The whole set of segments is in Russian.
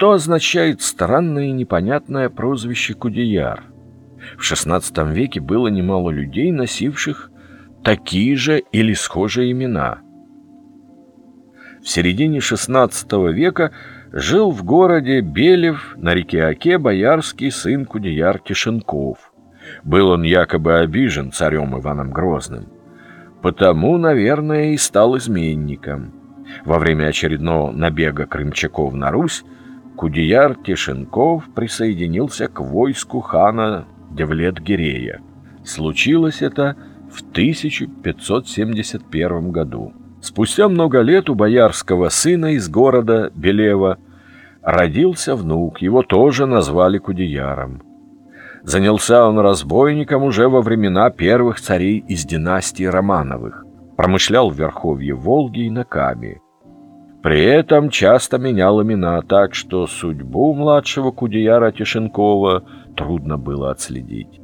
что означает странное и непонятное прозвище Кудеяр. В XVI веке было немало людей, носивших такие же или схожие имена. В середине XVI века жил в городе Белев на реке Оке боярский сын Кудеяр Кишенков. Был он якобы обижен царем Иваном Грозным. Потому, наверное, и стал изменником. Во время очередного набега крымчаков на Русь Кудияр Тишенков присоединился к войску хана Девлет-Гирея. Случилось это в 1571 году. Спустя много лет у боярского сына из города Белева родился внук, его тоже назвали Кудеяром. Занялся он разбойником уже во времена первых царей из династии Романовых, промышлял в Верховье Волги и на Каме. При этом часто менял имена, так что судьбу младшего Кудеяра Тишенкова трудно было отследить.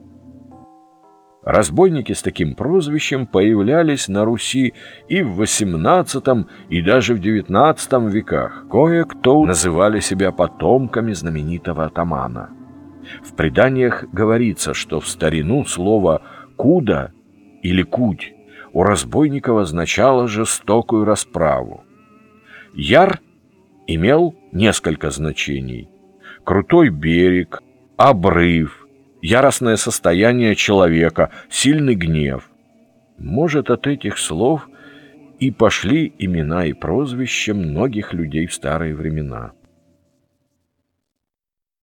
Разбойники с таким прозвищем появлялись на Руси и в XVIII, и даже в XIX веках. Кое-кто называли себя потомками знаменитого атамана. В преданиях говорится, что в старину слово «куда» или «куть» у разбойников означало жестокую расправу. Яр имел несколько значений. Крутой берег, обрыв, яростное состояние человека, сильный гнев. Может, от этих слов и пошли имена и прозвища многих людей в старые времена.